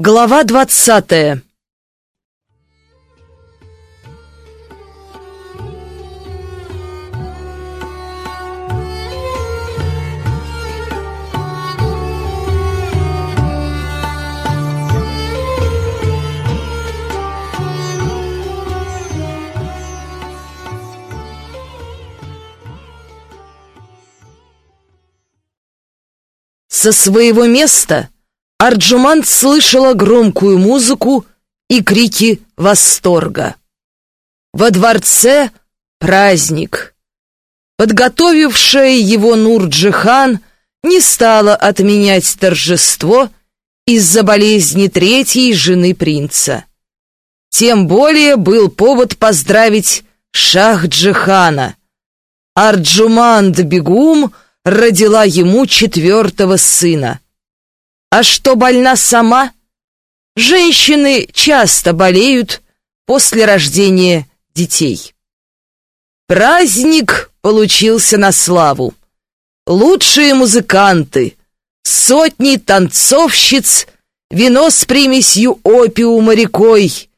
Глава двадцатая. Со своего места Арджуман слышала громкую музыку и крики восторга. Во дворце праздник. Подготовившая его Нурджихан не стала отменять торжество из-за болезни третьей жены принца. Тем более был повод поздравить Шах-Джихана. Арджуманд-Бегум — родила ему четвертого сына. А что больна сама? Женщины часто болеют после рождения детей. Праздник получился на славу. Лучшие музыканты, сотни танцовщиц, вино с примесью опиума рекой,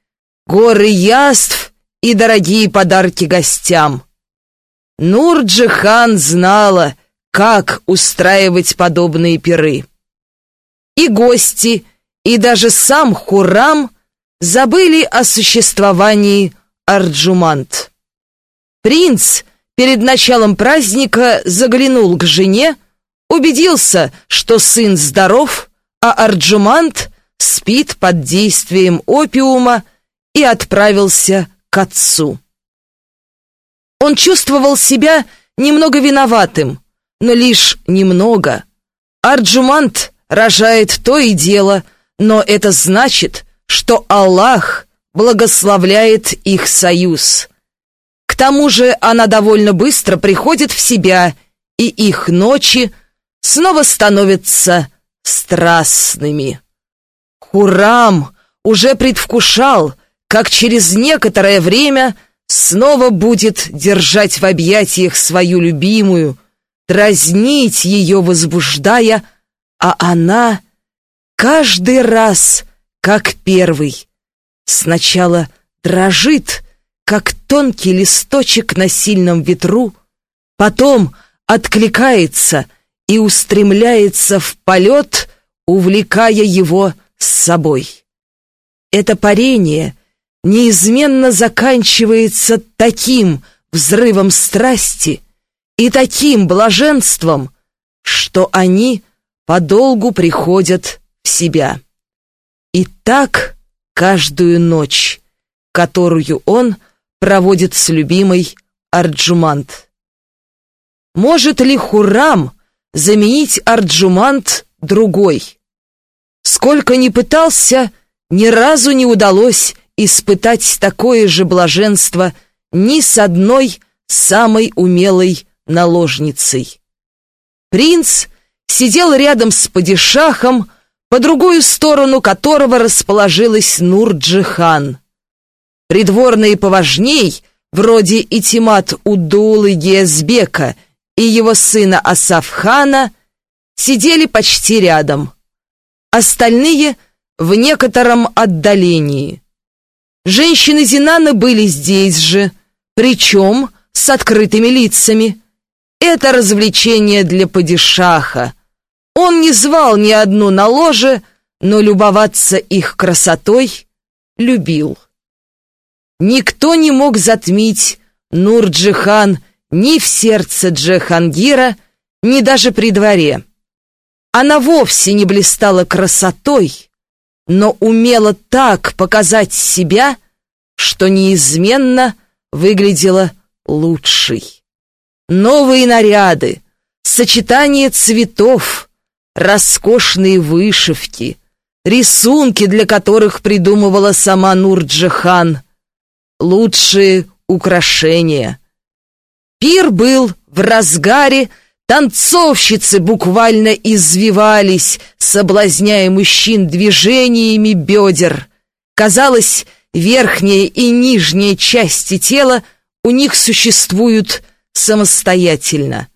горы яств и дорогие подарки гостям. Нурджихан знала, как устраивать подобные пиры. И гости, и даже сам Хурам забыли о существовании Арджумант. Принц перед началом праздника заглянул к жене, убедился, что сын здоров, а Арджумант спит под действием опиума и отправился к отцу. Он чувствовал себя немного виноватым, но лишь немного. Арджумант рожает то и дело, но это значит, что Аллах благословляет их союз. К тому же она довольно быстро приходит в себя, и их ночи снова становятся страстными. Хурам уже предвкушал, как через некоторое время снова будет держать в объятиях свою любимую, дразнить ее, возбуждая, а она каждый раз, как первый, сначала дрожит, как тонкий листочек на сильном ветру, потом откликается и устремляется в полет, увлекая его с собой. Это парение неизменно заканчивается таким взрывом страсти, и таким блаженством, что они подолгу приходят в себя. И так каждую ночь, которую он проводит с любимой Арджумант. Может ли Хурам заменить Арджумант другой? Сколько ни пытался, ни разу не удалось испытать такое же блаженство ни с одной самой умелой наложницей. Принц сидел рядом с падишахом, по другую сторону которого расположилась Нурджихан. Придворные поважней, вроде Итимат Удулы Гезбека и его сына Асафхана, сидели почти рядом. Остальные в некотором отдалении. Женщины Зинана были здесь же, причем с открытыми лицами. Это развлечение для падишаха. Он не звал ни одну на ложе, но любоваться их красотой любил. Никто не мог затмить Нур-Джихан ни в сердце Джихангира, ни даже при дворе. Она вовсе не блистала красотой, но умела так показать себя, что неизменно выглядела лучшей новые наряды, сочетание цветов, роскошные вышивки, рисунки, для которых придумывала сама Нурджихан, лучшие украшения. Пир был в разгаре, танцовщицы буквально извивались, соблазняя мужчин движениями бедер. Казалось, верхняя и нижняя части тела у них существуют самостоятельно.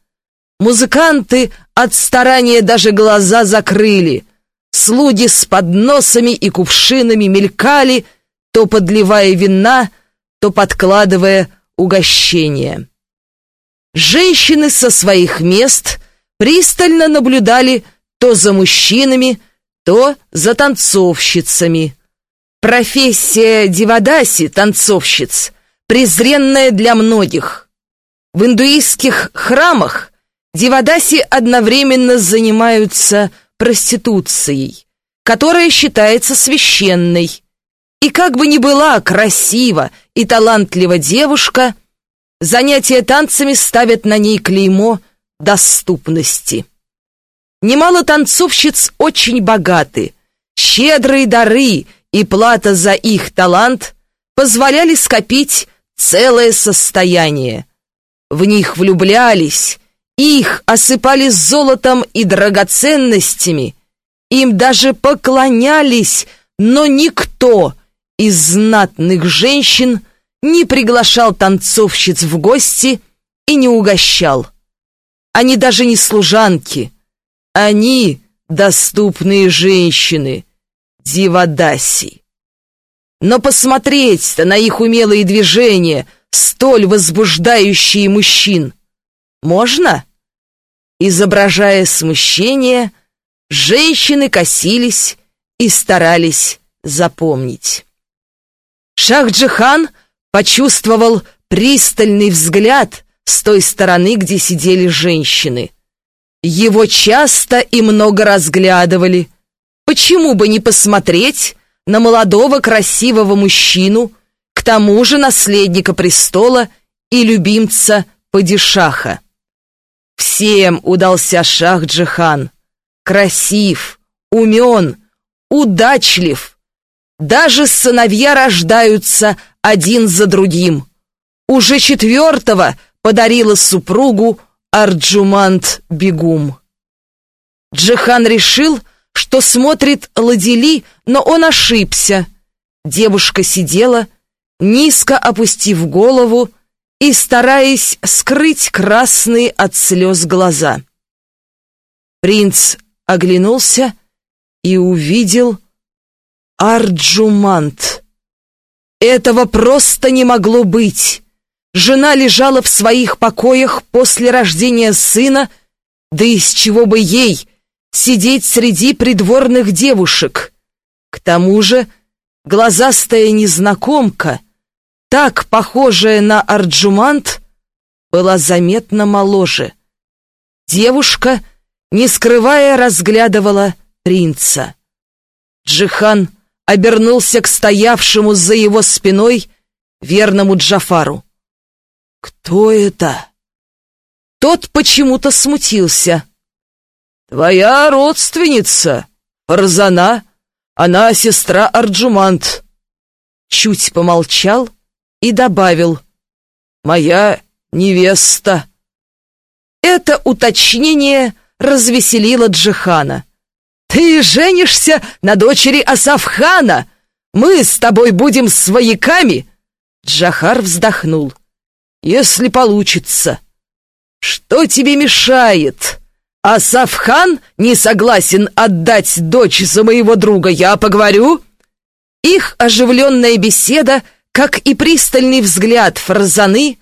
Музыканты от старания даже глаза закрыли. Слуги с подносами и кувшинами мелькали, то подливая вина, то подкладывая угощения. Женщины со своих мест пристально наблюдали то за мужчинами, то за танцовщицами. Профессия Дивадаси, танцовщиц, презренная для многих. В индуистских храмах Дивадаси одновременно занимаются проституцией, которая считается священной. И как бы ни была красива и талантлива девушка, занятия танцами ставят на ней клеймо доступности. Немало танцовщиц очень богаты, щедрые дары и плата за их талант позволяли скопить целое состояние. В них влюблялись, их осыпали золотом и драгоценностями, им даже поклонялись, но никто из знатных женщин не приглашал танцовщиц в гости и не угощал. Они даже не служанки, они доступные женщины, дивадаси. Но посмотреть-то на их умелые движения, столь возбуждающие мужчин — можно?» Изображая смущение, женщины косились и старались запомнить. Шахджихан почувствовал пристальный взгляд с той стороны, где сидели женщины. Его часто и много разглядывали. Почему бы не посмотреть на молодого красивого мужчину, к тому же наследника престола и любимца падишаха? Всем удался Шах-Джихан. Красив, умен, удачлив. Даже сыновья рождаются один за другим. Уже четвертого подарила супругу Арджумант Бегум. Джихан решил, что смотрит Ладили, но он ошибся. Девушка сидела, низко опустив голову, и стараясь скрыть красные от слез глаза. Принц оглянулся и увидел Арджумант. Этого просто не могло быть. Жена лежала в своих покоях после рождения сына, да из чего бы ей сидеть среди придворных девушек. К тому же глазастая незнакомка так похожая на Арджумант, была заметно моложе. Девушка, не скрывая, разглядывала принца. Джихан обернулся к стоявшему за его спиной верному Джафару. «Кто это?» Тот почему-то смутился. «Твоя родственница, Фарзана, она сестра Арджумант». Чуть помолчал и добавил «Моя невеста». Это уточнение развеселило Джихана. «Ты женишься на дочери Асафхана! Мы с тобой будем свояками!» Джахар вздохнул. «Если получится. Что тебе мешает?» Асафхан не согласен отдать дочь за моего друга, я поговорю?» Их оживленная беседа как и пристальный взгляд Фарзаны,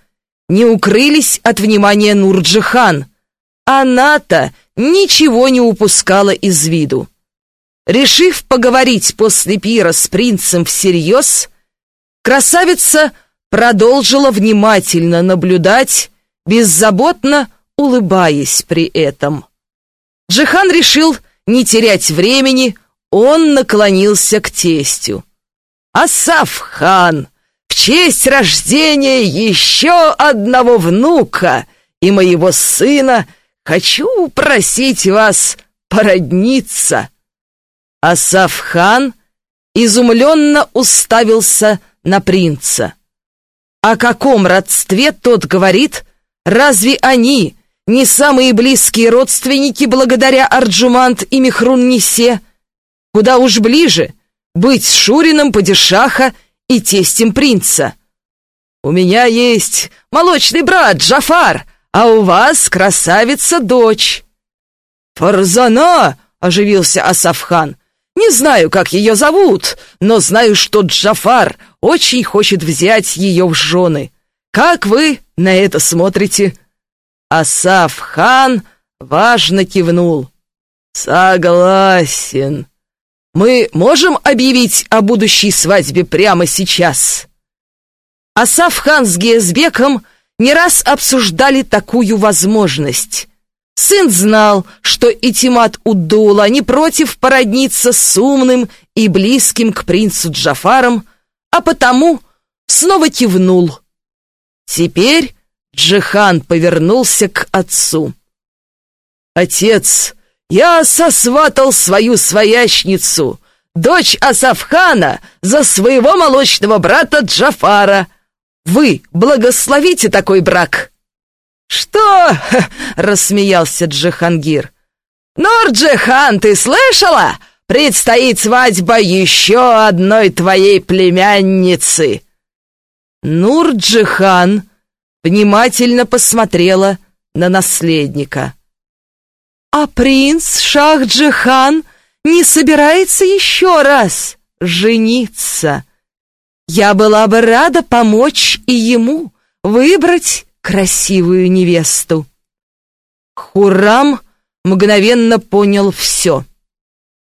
не укрылись от внимания Нурджихан. Она-то ничего не упускала из виду. Решив поговорить после пира с принцем всерьез, красавица продолжила внимательно наблюдать, беззаботно улыбаясь при этом. Джихан решил не терять времени, он наклонился к тестю. «Асаф хан, в честь рождения еще одного внука и моего сына хочу просить вас породниться». Асаф-хан изумленно уставился на принца. О каком родстве тот говорит? Разве они не самые близкие родственники благодаря Арджумант и Мехрун-Нисе? Куда уж ближе быть Шурином Падишаха и тестем принца. У меня есть молочный брат Джафар, а у вас красавица-дочь. Фарзана, оживился Асафхан, Не знаю, как ее зовут, но знаю, что Джафар очень хочет взять ее в жены. Как вы на это смотрите?» Асаф хан важно кивнул. «Согласен. Мы можем объявить о будущей свадьбе прямо сейчас?» Асаф хан с Геязбеком не раз обсуждали такую возможность. Сын знал, что Итимат Удула не против породниться с умным и близким к принцу Джафаром, а потому снова кивнул. Теперь Джихан повернулся к отцу. «Отец, я сосватал свою своячницу, дочь Асафхана, за своего молочного брата Джафара. Вы благословите такой брак!» «Что?» — рассмеялся Джихангир. «Нурджихан, ты слышала? Предстоит свадьба еще одной твоей племянницы!» Нурджихан внимательно посмотрела на наследника. «А принц Шах-Джихан не собирается еще раз жениться. Я была бы рада помочь и ему выбрать красивую невесту. Хурам мгновенно понял все.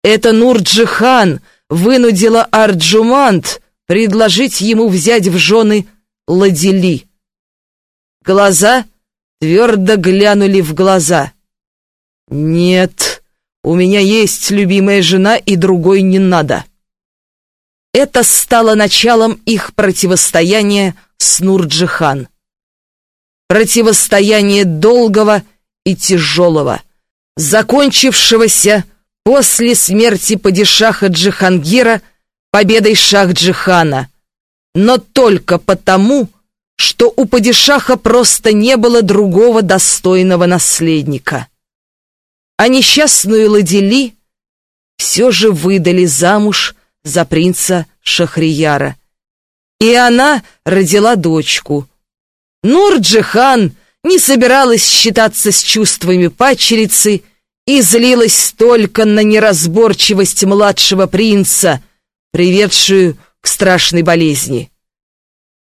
Это Нурджихан вынудила Арджумант предложить ему взять в жены Ладили. Глаза твердо глянули в глаза. «Нет, у меня есть любимая жена, и другой не надо». Это стало началом их противостояния с Нурджихан противостояние долгого и тяжелого, закончившегося после смерти падишаха Джихангира победой Шах-Джихана, но только потому, что у падишаха просто не было другого достойного наследника. А несчастную Ладили все же выдали замуж за принца Шахрияра. И она родила дочку — Нурджихан не собиралась считаться с чувствами падчерицы и злилась только на неразборчивость младшего принца, приведшую к страшной болезни.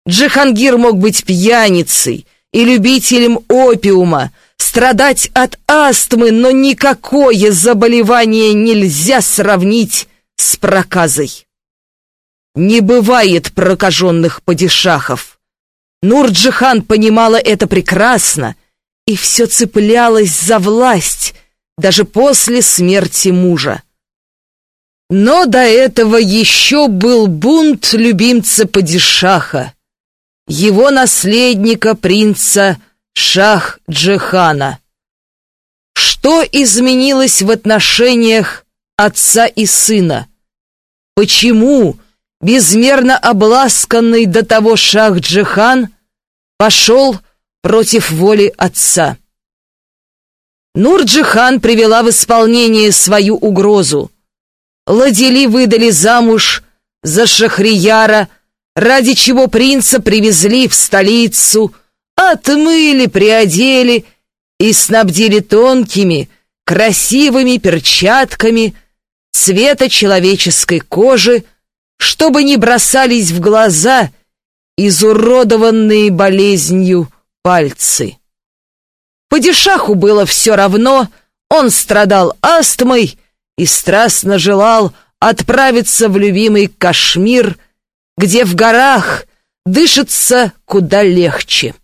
Джихангир мог быть пьяницей и любителем опиума, страдать от астмы, но никакое заболевание нельзя сравнить с проказой. Не бывает прокаженных падишахов. Нурджихан понимала это прекрасно и все цеплялась за власть, даже после смерти мужа. Но до этого еще был бунт любимца Падишаха, его наследника принца Шах-Джихана. Что изменилось в отношениях отца и сына? Почему безмерно обласканный до того Шах-Джихан, пошел против воли отца. Нурджихан привела в исполнение свою угрозу. Ладили выдали замуж за Шахрияра, ради чего принца привезли в столицу, отмыли, приодели и снабдили тонкими, красивыми перчатками цвета человеческой кожи, чтобы не бросались в глаза изуродованные болезнью пальцы. Падишаху было все равно, он страдал астмой и страстно желал отправиться в любимый Кашмир, где в горах дышится куда легче.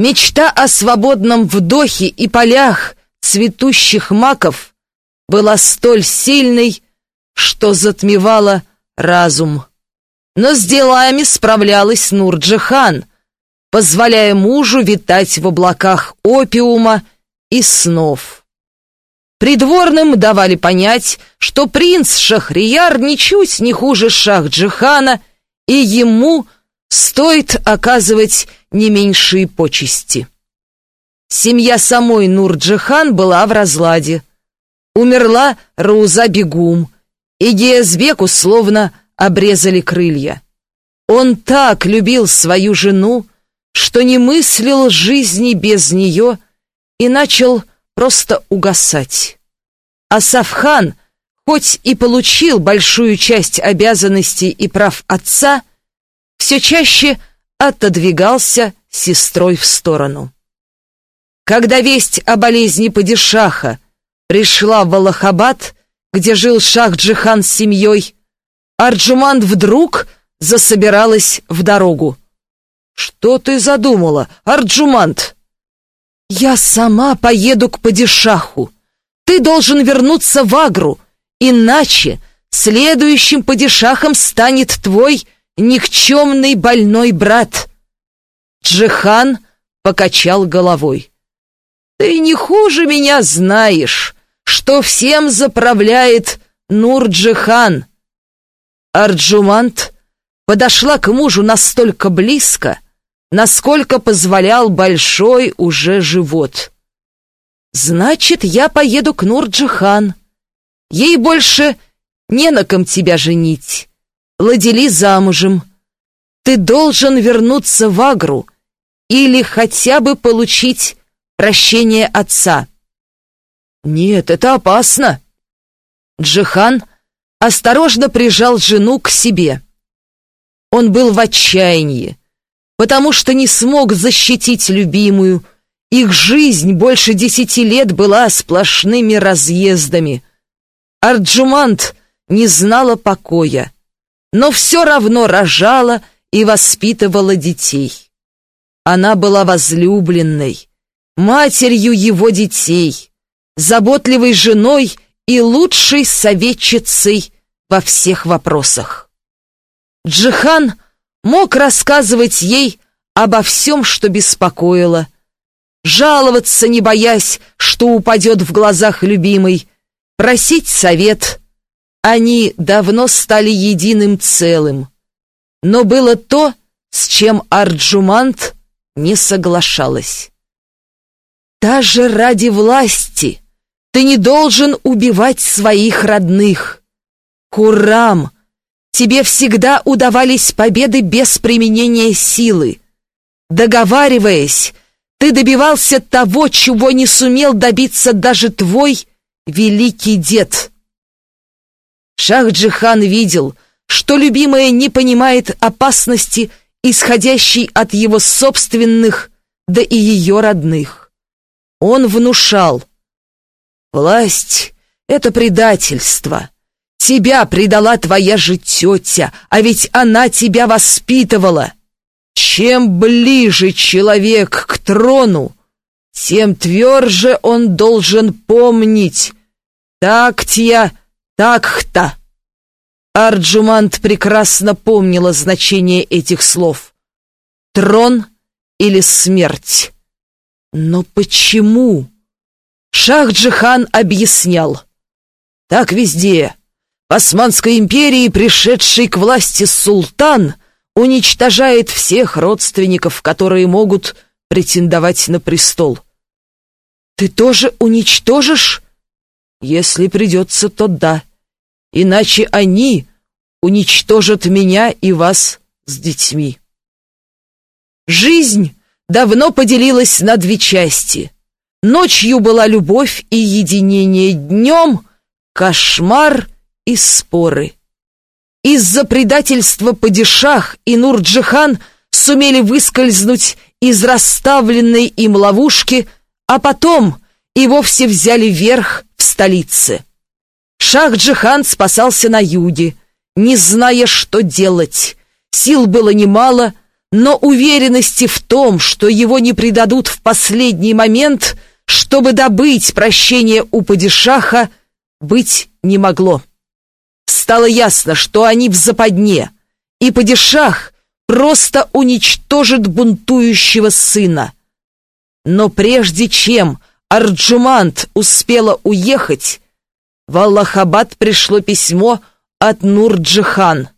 Мечта о свободном вдохе и полях цветущих маков была столь сильной, что затмевала разум. Но с делами справлялась Нурджихан, позволяя мужу витать в облаках опиума и снов. Придворным давали понять, что принц Шахрияр ничуть не хуже Шах-Джихана, и ему стоит оказывать не меньшие почести. Семья самой Нурджихан была в разладе. Умерла Рауза Бегум, и Геязбеку словно обрезали крылья. Он так любил свою жену, что не мыслил жизни без нее и начал просто угасать. А Сафхан, хоть и получил большую часть обязанностей и прав отца, все чаще отодвигался сестрой в сторону. Когда весть о болезни падишаха пришла в Аллахабад, где жил шах-джихан с семьей, Арджуманд вдруг засобиралась в дорогу. «Что ты задумала, Арджуманд?» «Я сама поеду к падишаху. Ты должен вернуться в Агру, иначе следующим падишахом станет твой никчемный больной брат». Джихан покачал головой. «Ты не хуже меня знаешь, что всем заправляет Нурджихан». Арджумант подошла к мужу настолько близко, насколько позволял большой уже живот. «Значит, я поеду к Нурджихан. Ей больше не на ком тебя женить. Ладили замужем. Ты должен вернуться в Агру или хотя бы получить прощение отца». «Нет, это опасно». Джихан осторожно прижал жену к себе. Он был в отчаянии, потому что не смог защитить любимую. Их жизнь больше десяти лет была сплошными разъездами. Арджумант не знала покоя, но все равно рожала и воспитывала детей. Она была возлюбленной, матерью его детей, заботливой женой и лучшей советчицей во всех вопросах. Джихан мог рассказывать ей обо всем, что беспокоило, жаловаться, не боясь, что упадет в глазах любимой, просить совет. Они давно стали единым целым. Но было то, с чем Арджумант не соглашалась. Даже ради власти ты не должен убивать своих родных. Курам, тебе всегда удавались победы без применения силы. Договариваясь, ты добивался того, чего не сумел добиться даже твой великий дед. Шах-Джихан видел, что любимая не понимает опасности, исходящей от его собственных, да и ее родных. Он внушал — Власть — это предательство. Тебя предала твоя же тетя, а ведь она тебя воспитывала. Чем ближе человек к трону, тем тверже он должен помнить. Так-тя, так-хта. Арджумант прекрасно помнила значение этих слов. Трон или смерть. Но почему? Шах-Джихан объяснял. Так везде. В Османской империи пришедший к власти султан уничтожает всех родственников, которые могут претендовать на престол. Ты тоже уничтожишь? Если придется, то да. Иначе они уничтожат меня и вас с детьми. Жизнь давно поделилась на две части — Ночью была любовь и единение, днем — кошмар и споры. Из-за предательства падишах и Нурджихан сумели выскользнуть из расставленной им ловушки, а потом и вовсе взяли верх в столице. Шах-Джихан спасался на юге, не зная, что делать. Сил было немало, но уверенности в том, что его не предадут в последний момент — чтобы добыть прощение у падишаха, быть не могло. Стало ясно, что они в западне, и падишах просто уничтожит бунтующего сына. Но прежде чем Арджумант успела уехать, в Аллахабад пришло письмо от Нурджихан.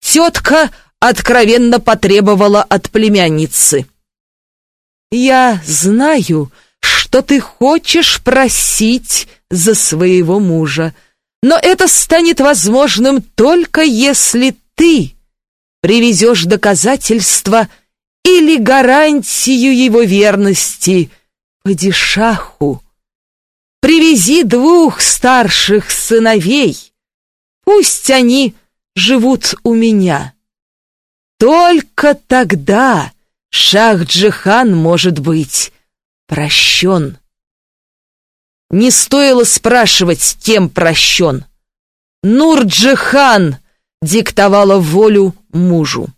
Тетка откровенно потребовала от племянницы. «Я знаю, что ты хочешь просить за своего мужа, но это станет возможным только если ты привезешь доказательства или гарантию его верности падишаху. привези двух старших сыновей. Пусть они живут у меня. Только тогда Шах-Джихан может быть прощен. Не стоило спрашивать, кем прощен. Нур-Джихан диктовала волю мужу.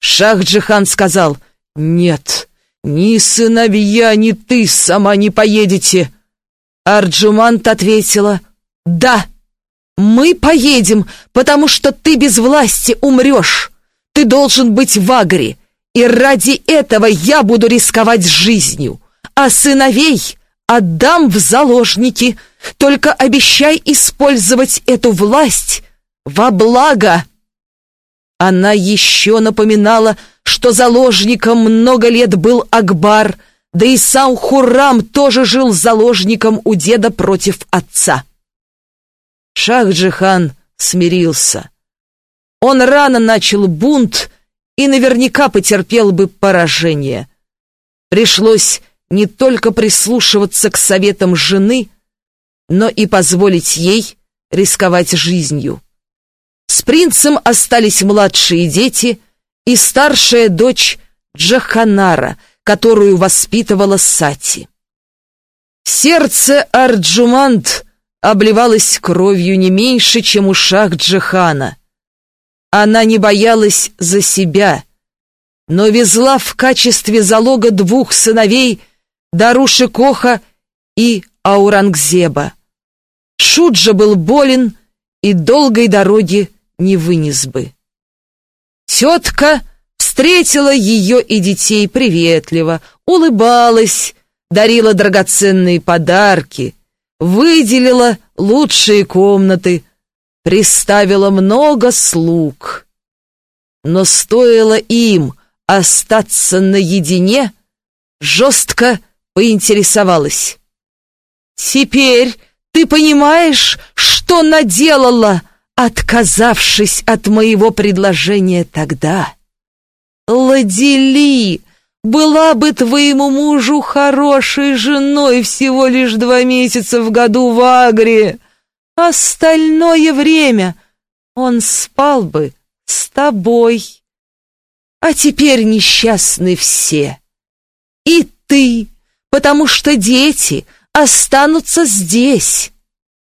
Шах-Джихан сказал, «Нет, ни сыновья, ни ты сама не поедете». Арджумант ответила, «Да, мы поедем, потому что ты без власти умрешь. Ты должен быть в Агре, и ради этого я буду рисковать жизнью, а сыновей отдам в заложники. Только обещай использовать эту власть во благо». Она еще напоминала, что заложником много лет был Акбар, да и сам Хуррам тоже жил заложником у деда против отца. Шах-Джихан смирился. Он рано начал бунт и наверняка потерпел бы поражение. Пришлось не только прислушиваться к советам жены, но и позволить ей рисковать жизнью. С принцем остались младшие дети и старшая дочь Джаханара, которую воспитывала Сати. Сердце Арджумант обливалось кровью не меньше, чем у шах Джихана. Она не боялась за себя, но везла в качестве залога двух сыновей Даруши Коха и Аурангзеба. Шуджа был болен и долгой дороги не вынес бы. Тетка встретила ее и детей приветливо, улыбалась, дарила драгоценные подарки, выделила лучшие комнаты, приставила много слуг. Но стоило им остаться наедине, жестко поинтересовалась. «Теперь ты понимаешь, что наделала?» Отказавшись от моего предложения тогда. Ладили, была бы твоему мужу хорошей женой всего лишь два месяца в году в Агре. Остальное время он спал бы с тобой. А теперь несчастны все. И ты, потому что дети останутся здесь.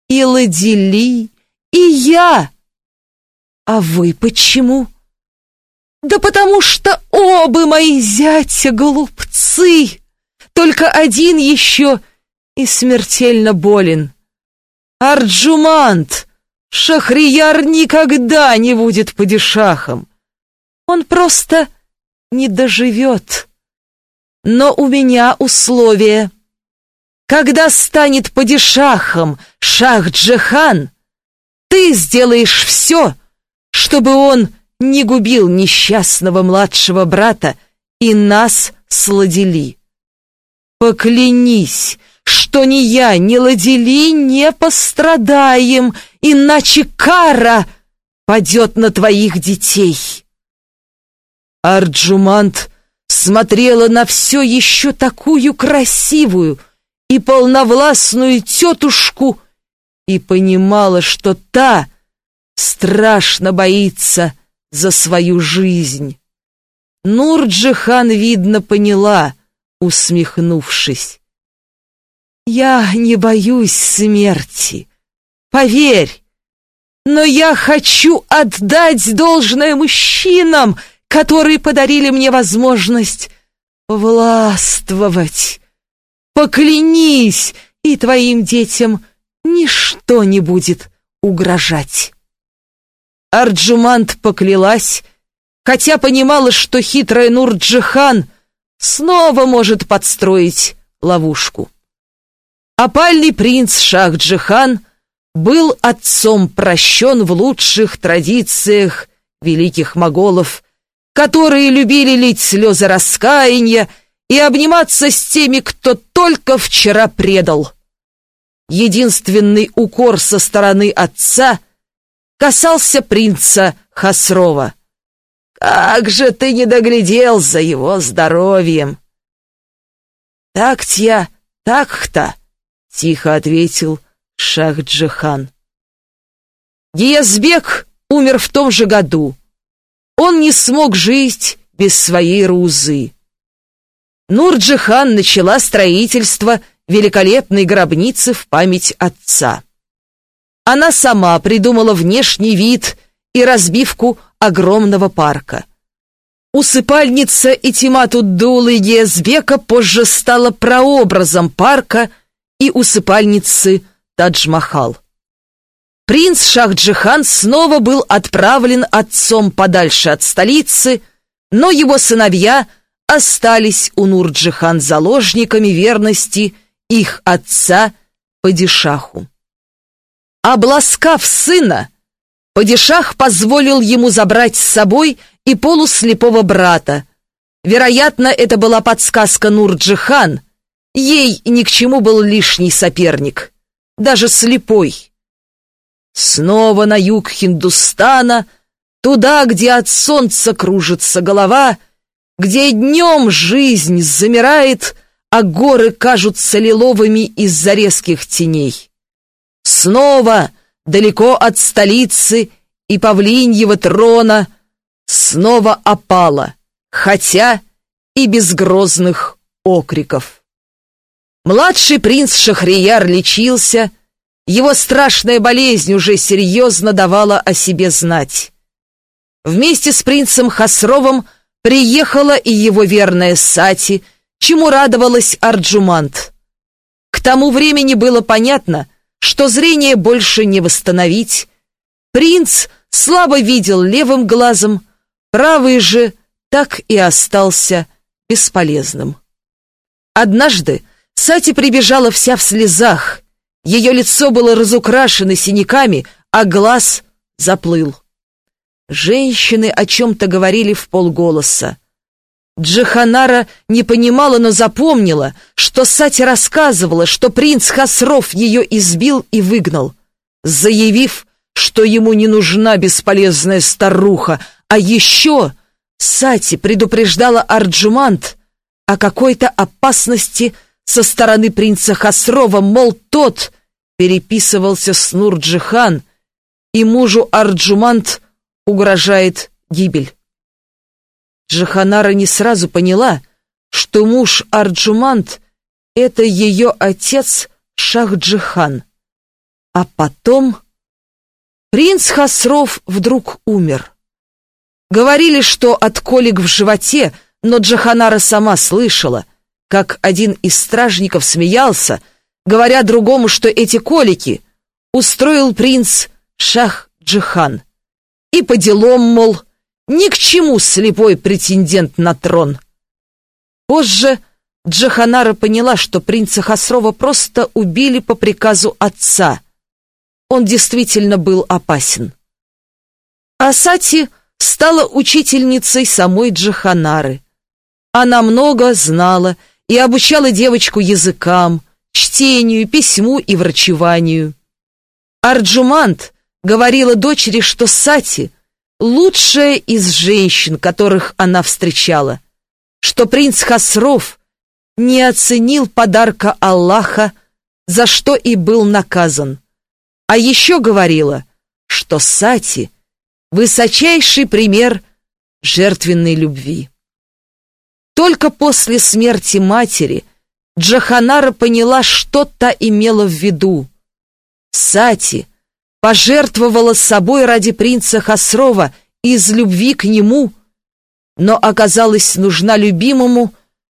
И Ладили, и я. А вы почему? Да потому что оба мои зятя глупцы. Только один еще и смертельно болен. Арджумант, Шахрияр никогда не будет падишахом. Он просто не доживет. Но у меня условие. Когда станет падишахом Шах-Джахан, ты сделаешь все, чтобы он не губил несчастного младшего брата и нас с Ладили. Поклянись, что ни я, ни Ладили не пострадаем, иначе кара падет на твоих детей. Арджумант смотрела на все еще такую красивую и полновластную тетушку, и понимала, что та страшно боится за свою жизнь. Нурджихан, видно, поняла, усмехнувшись. «Я не боюсь смерти, поверь, но я хочу отдать должное мужчинам, которые подарили мне возможность властвовать. Поклянись и твоим детям — ничто не будет угрожать. Арджумант поклялась, хотя понимала, что хитрая Нурджихан снова может подстроить ловушку. Опальный принц Шах-Джихан был отцом прощен в лучших традициях великих моголов, которые любили лить слезы раскаяния и обниматься с теми, кто только вчера предал. Единственный укор со стороны отца касался принца Хасрова. «Как же ты не доглядел за его здоровьем!» «Так-тя, так-то!» тихо ответил Шах-Джихан. Гиязбек умер в том же году. Он не смог жить без своей Рузы. Нурджихан начала строительство великолепной гробницы в память отца. Она сама придумала внешний вид и разбивку огромного парка. Усыпальница Итиматуддулы Гиязбека позже стала прообразом парка и усыпальницы Тадж-Махал. Принц Шахджихан снова был отправлен отцом подальше от столицы, но его сыновья остались у Нурджихан заложниками верности их отца Падишаху. Обласкав сына, Падишах позволил ему забрать с собой и полуслепого брата. Вероятно, это была подсказка Нурджихан. Ей ни к чему был лишний соперник, даже слепой. Снова на юг Хиндустана, туда, где от солнца кружится голова, где днем жизнь замирает, а горы кажутся лиловыми из-за резких теней. Снова, далеко от столицы и павлиньего трона, снова опала, хотя и без грозных окриков. Младший принц Шахрияр лечился, его страшная болезнь уже серьезно давала о себе знать. Вместе с принцем Хасровым приехала и его верная Сати, чему радовалась Арджумант. К тому времени было понятно, что зрение больше не восстановить. Принц слабо видел левым глазом, правый же так и остался бесполезным. Однажды Сати прибежала вся в слезах, ее лицо было разукрашено синяками, а глаз заплыл. Женщины о чем-то говорили в полголоса. Джиханара не понимала, но запомнила, что Сати рассказывала, что принц Хасров ее избил и выгнал, заявив, что ему не нужна бесполезная старуха, а еще Сати предупреждала Арджумант о какой-то опасности со стороны принца Хасрова, мол, тот переписывался с Нурджихан, и мужу Арджумант угрожает гибель. Джаханара не сразу поняла, что муж Арджумант — это ее отец Шахджихан. А потом принц Хасров вдруг умер. Говорили, что от колик в животе, но Джаханара сама слышала, как один из стражников смеялся — говоря другому, что эти колики устроил принц Шах-Джихан. И по делам, мол, ни к чему слепой претендент на трон. Позже Джаханара поняла, что принца Хасрова просто убили по приказу отца. Он действительно был опасен. Асати стала учительницей самой Джаханары. Она много знала и обучала девочку языкам, чтению, письму и врачеванию. Арджумант говорила дочери, что Сати — лучшая из женщин, которых она встречала, что принц Хасров не оценил подарка Аллаха, за что и был наказан. А еще говорила, что Сати — высочайший пример жертвенной любви. Только после смерти матери — Джаханара поняла, что та имела в виду. Сати пожертвовала собой ради принца Хасрова из любви к нему, но оказалась нужна любимому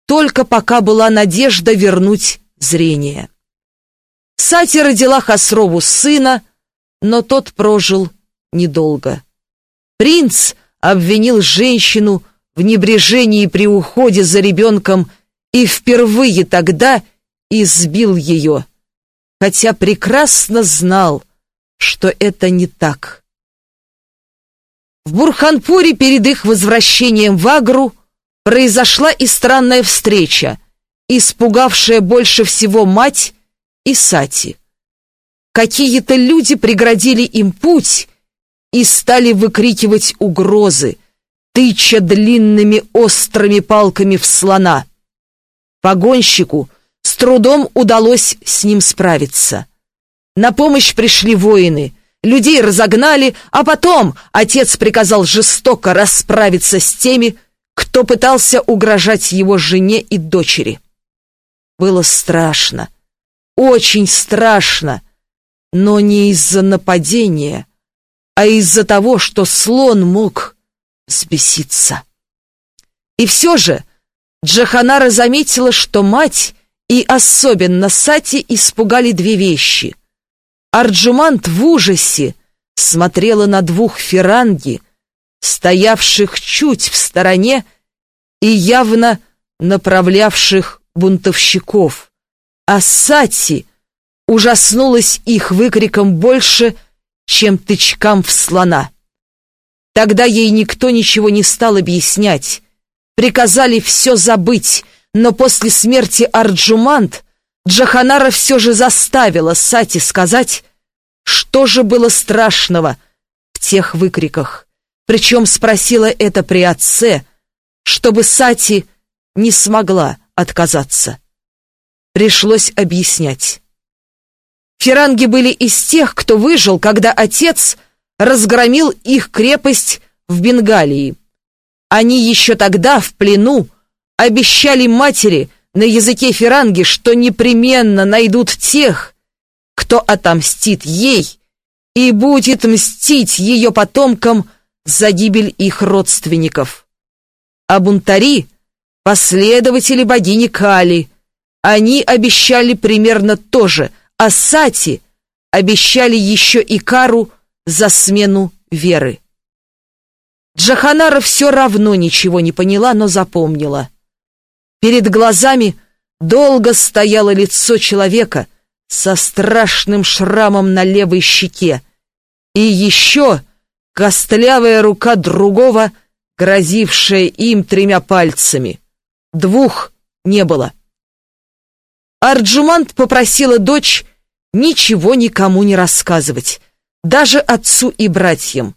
только пока была надежда вернуть зрение. Сати родила Хасрову сына, но тот прожил недолго. Принц обвинил женщину в небрежении при уходе за ребенком и впервые тогда избил ее, хотя прекрасно знал, что это не так. В Бурханпуре перед их возвращением в Агру произошла и странная встреча, испугавшая больше всего мать и Сати. Какие-то люди преградили им путь и стали выкрикивать угрозы, тыча длинными острыми палками в слона. Погонщику с трудом удалось с ним справиться. На помощь пришли воины, людей разогнали, а потом отец приказал жестоко расправиться с теми, кто пытался угрожать его жене и дочери. Было страшно, очень страшно, но не из-за нападения, а из-за того, что слон мог сбеситься. И все же Джаханара заметила, что мать и особенно Сати испугали две вещи. Арджумант в ужасе смотрела на двух феранги, стоявших чуть в стороне и явно направлявших бунтовщиков, а Сати ужаснулась их выкриком больше, чем тычкам в слона. Тогда ей никто ничего не стал объяснять, приказали все забыть, но после смерти Арджумант Джаханара все же заставила Сати сказать, что же было страшного в тех выкриках. Причем спросила это при отце, чтобы Сати не смогла отказаться. Пришлось объяснять. Феранги были из тех, кто выжил, когда отец разгромил их крепость в Бенгалии. Они еще тогда, в плену, обещали матери на языке феранги, что непременно найдут тех, кто отомстит ей и будет мстить ее потомкам за гибель их родственников. А бунтари — последователи богини Кали. Они обещали примерно то же, а Сати обещали еще и кару за смену веры. Джаханара все равно ничего не поняла, но запомнила. Перед глазами долго стояло лицо человека со страшным шрамом на левой щеке и еще костлявая рука другого, грозившая им тремя пальцами. Двух не было. Арджумант попросила дочь ничего никому не рассказывать, даже отцу и братьям.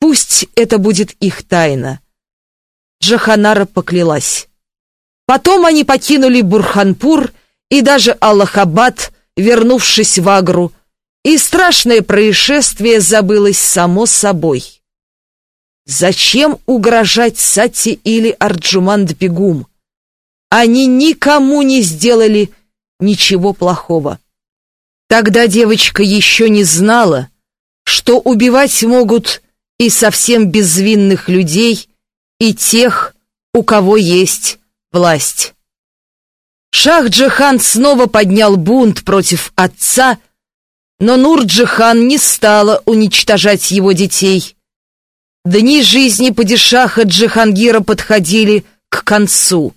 Пусть это будет их тайна. Джаханара поклялась. Потом они покинули Бурханпур и даже Аллахабад, вернувшись в Агру, и страшное происшествие забылось само собой. Зачем угрожать Сати или Арджуманд-Бегум? Они никому не сделали ничего плохого. Тогда девочка еще не знала, что убивать могут и совсем безвинных людей, и тех, у кого есть власть. Шах-Джахан снова поднял бунт против отца, но Нур-Джахан не стала уничтожать его детей. Дни жизни падишаха Джахангира подходили к концу.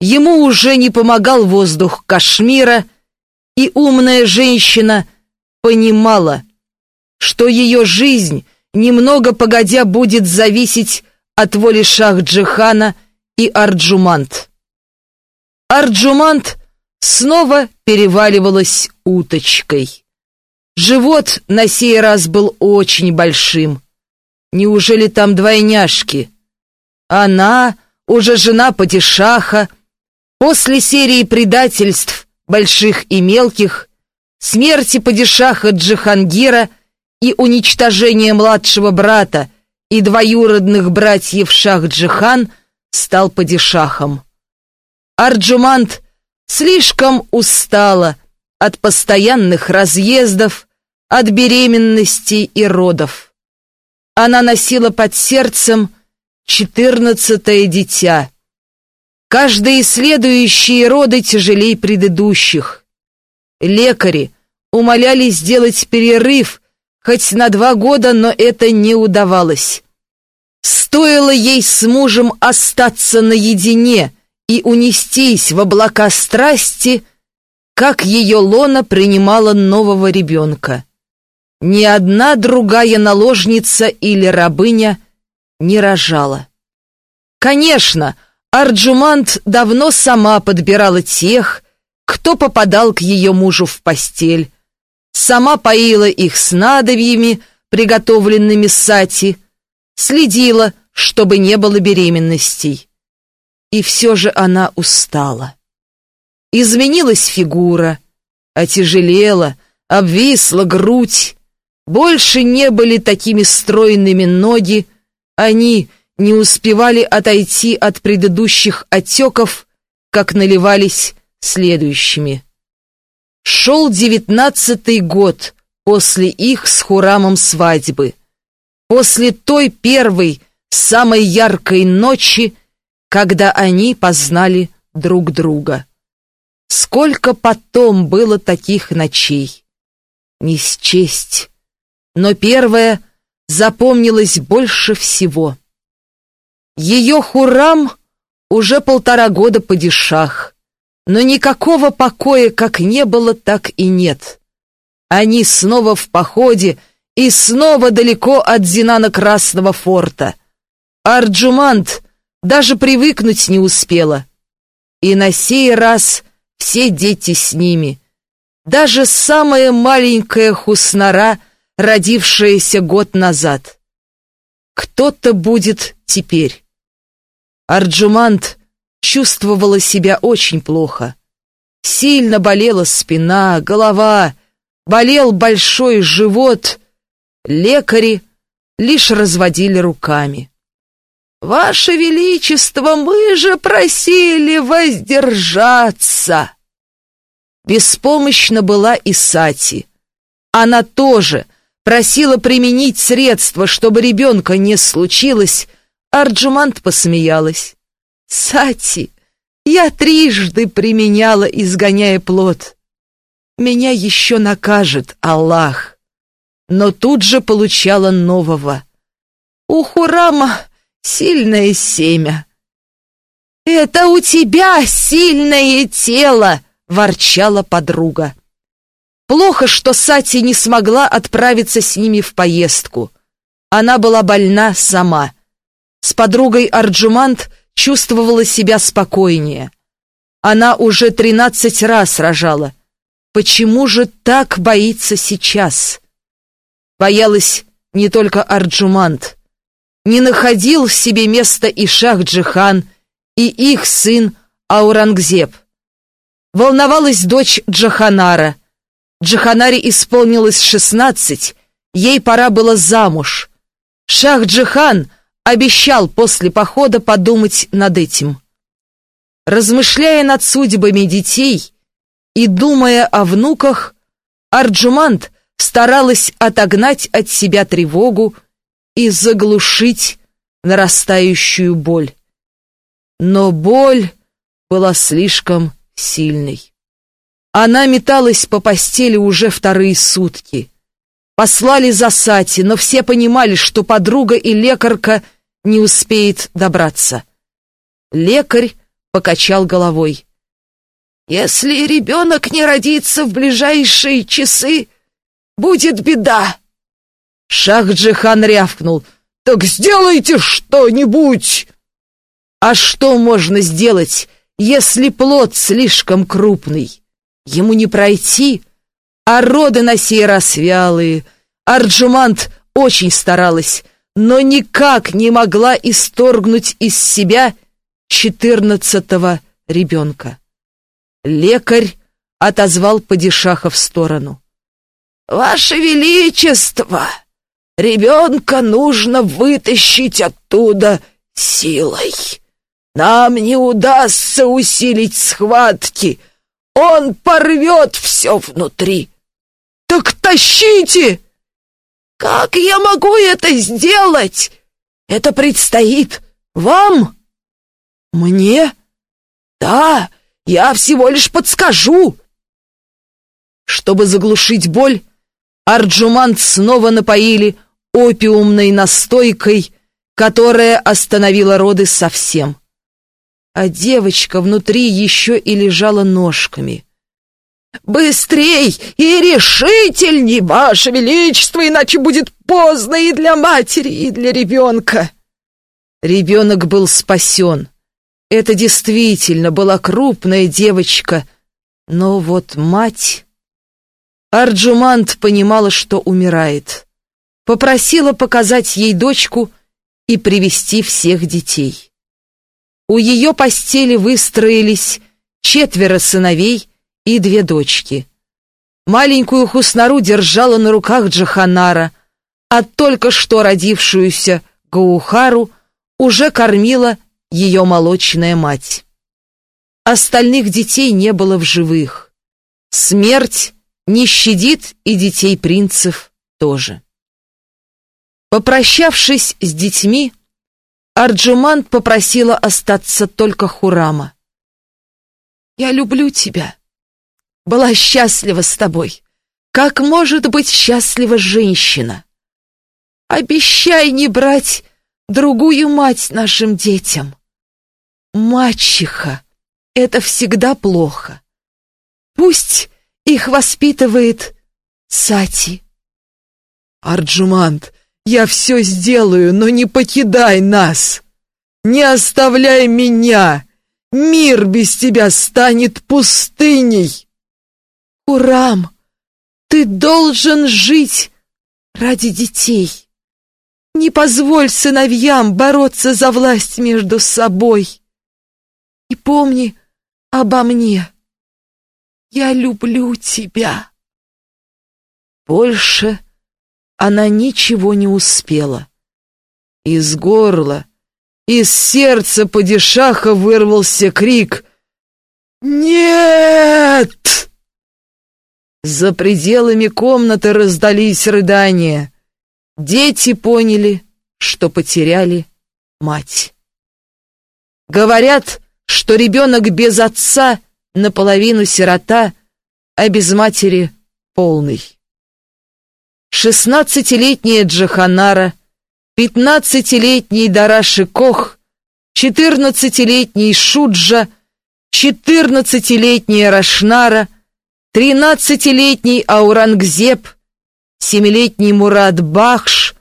Ему уже не помогал воздух Кашмира, и умная женщина понимала, что ее жизнь немного погодя будет зависеть от воли Шах-Джихана и Арджумант. Арджумант снова переваливалась уточкой. Живот на сей раз был очень большим. Неужели там двойняшки? Она, уже жена Падишаха, после серии предательств, больших и мелких, смерти Падишаха Джихангира и уничтожения младшего брата и двоюродных братьев Шах-Джихан стал падишахом. Арджумант слишком устала от постоянных разъездов, от беременности и родов. Она носила под сердцем четырнадцатое дитя. Каждые следующие роды тяжелей предыдущих. Лекари умоляли сделать перерыв хоть на два года, но это не удавалось. Стоило ей с мужем остаться наедине и унестись в облака страсти, как ее лона принимала нового ребенка. Ни одна другая наложница или рабыня не рожала. Конечно, Арджумант давно сама подбирала тех, кто попадал к ее мужу в постель, сама поила их снадобьями, приготовленными сати, следила, чтобы не было беременностей. И все же она устала. изменилась фигура, отяжелела, обвисла грудь, больше не были такими стройными ноги, они не успевали отойти от предыдущих отеков, как наливались следующими. Шел девятнадцатый год после их с Хурамом свадьбы, после той первой, самой яркой ночи, когда они познали друг друга. Сколько потом было таких ночей? Не счесть. Но первая запомнилась больше всего. Ее Хурам уже полтора года по дешах, но никакого покоя как не было, так и нет. Они снова в походе и снова далеко от Зинана Красного форта. Арджумант даже привыкнуть не успела. И на сей раз все дети с ними. Даже самая маленькая Хуснара, родившаяся год назад. Кто-то будет теперь. Арджумант чувствовала себя очень плохо. Сильно болела спина, голова, болел большой живот. Лекари лишь разводили руками. «Ваше Величество, мы же просили воздержаться!» Беспомощна была и Сати. Она тоже просила применить средства, чтобы ребенка не случилось. Арджумант посмеялась. «Сати, я трижды применяла, изгоняя плод. Меня еще накажет Аллах». Но тут же получала нового. У Хурама сильное семя. «Это у тебя сильное тело!» — ворчала подруга. Плохо, что Сати не смогла отправиться с ними в поездку. Она была больна сама. С подругой Арджумант чувствовала себя спокойнее. Она уже тринадцать раз рожала. Почему же так боится сейчас? Боялась не только Арджумант не находил в себе места и Шах-Джихан, и их сын Аурангзеб. Волновалась дочь Джаханара. Джаханаре исполнилось шестнадцать, ей пора было замуж. Шах-Джихан обещал после похода подумать над этим. Размышляя над судьбами детей и думая о внуках, Арджумант старалась отогнать от себя тревогу и заглушить нарастающую боль. Но боль была слишком сильной. Она металась по постели уже вторые сутки. Послали за Сати, но все понимали, что подруга и лекарка не успеет добраться. Лекарь покачал головой. «Если ребенок не родится в ближайшие часы, будет беда!» Шах-Джихан рявкнул. «Так сделайте что-нибудь!» «А что можно сделать, если плод слишком крупный? Ему не пройти, а роды на сей раз вялые. Арджумант очень старалась, но никак не могла исторгнуть из себя четырнадцатого ребенка. Лекарь отозвал падишаха в сторону. «Ваше Величество!» Ребенка нужно вытащить оттуда силой. Нам не удастся усилить схватки. Он порвет все внутри. Так тащите! Как я могу это сделать? Это предстоит вам? Мне? Да, я всего лишь подскажу. Чтобы заглушить боль, Арджумант снова напоили опиумной настойкой, которая остановила роды совсем. А девочка внутри еще и лежала ножками. «Быстрей и решительней, Ваше Величество, иначе будет поздно и для матери, и для ребенка!» Ребенок был спасен. Это действительно была крупная девочка, но вот мать... Арджумант понимала, что умирает. Попросила показать ей дочку и привести всех детей. У ее постели выстроились четверо сыновей и две дочки. Маленькую Хуснару держала на руках Джаханара, а только что родившуюся Гаухару уже кормила ее молочная мать. Остальных детей не было в живых. Смерть не щадит и детей принцев тоже. Попрощавшись с детьми, Арджумант попросила остаться только Хурама. «Я люблю тебя. Была счастлива с тобой. Как может быть счастлива женщина? Обещай не брать другую мать нашим детям. Мачеха — это всегда плохо. Пусть их воспитывает Сати. Арджумант, я все сделаю, но не покидай нас. Не оставляй меня. Мир без тебя станет пустыней. Урам, ты должен жить ради детей. Не позволь сыновьям бороться за власть между собой. И помни обо мне. Я люблю тебя. Больше она ничего не успела. Из горла, из сердца падишаха вырвался крик «Нет!» За пределами комнаты раздались рыдания. Дети поняли, что потеряли мать. Говорят, что ребенок без отца — наполовину сирота, а без матери полный. Шестнадцатилетняя Джаханара, пятнадцатилетний Дараши Кох, четырнадцатилетний Шуджа, четырнадцатилетняя Рашнара, тринадцатилетний Аурангзеб, семилетний Мурад Бахш,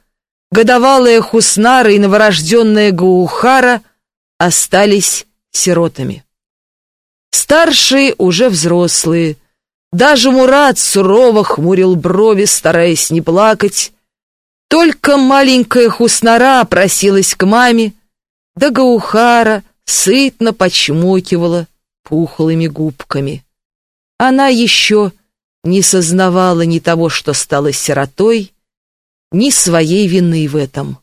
годовалая Хуснара и новорожденная Гаухара остались сиротами. Старшие уже взрослые. Даже Мурат сурово хмурил брови, стараясь не плакать. Только маленькая Хуснара просилась к маме, да Гаухара сытно почмокивала пухлыми губками. Она еще не сознавала ни того, что стала сиротой, ни своей вины в этом.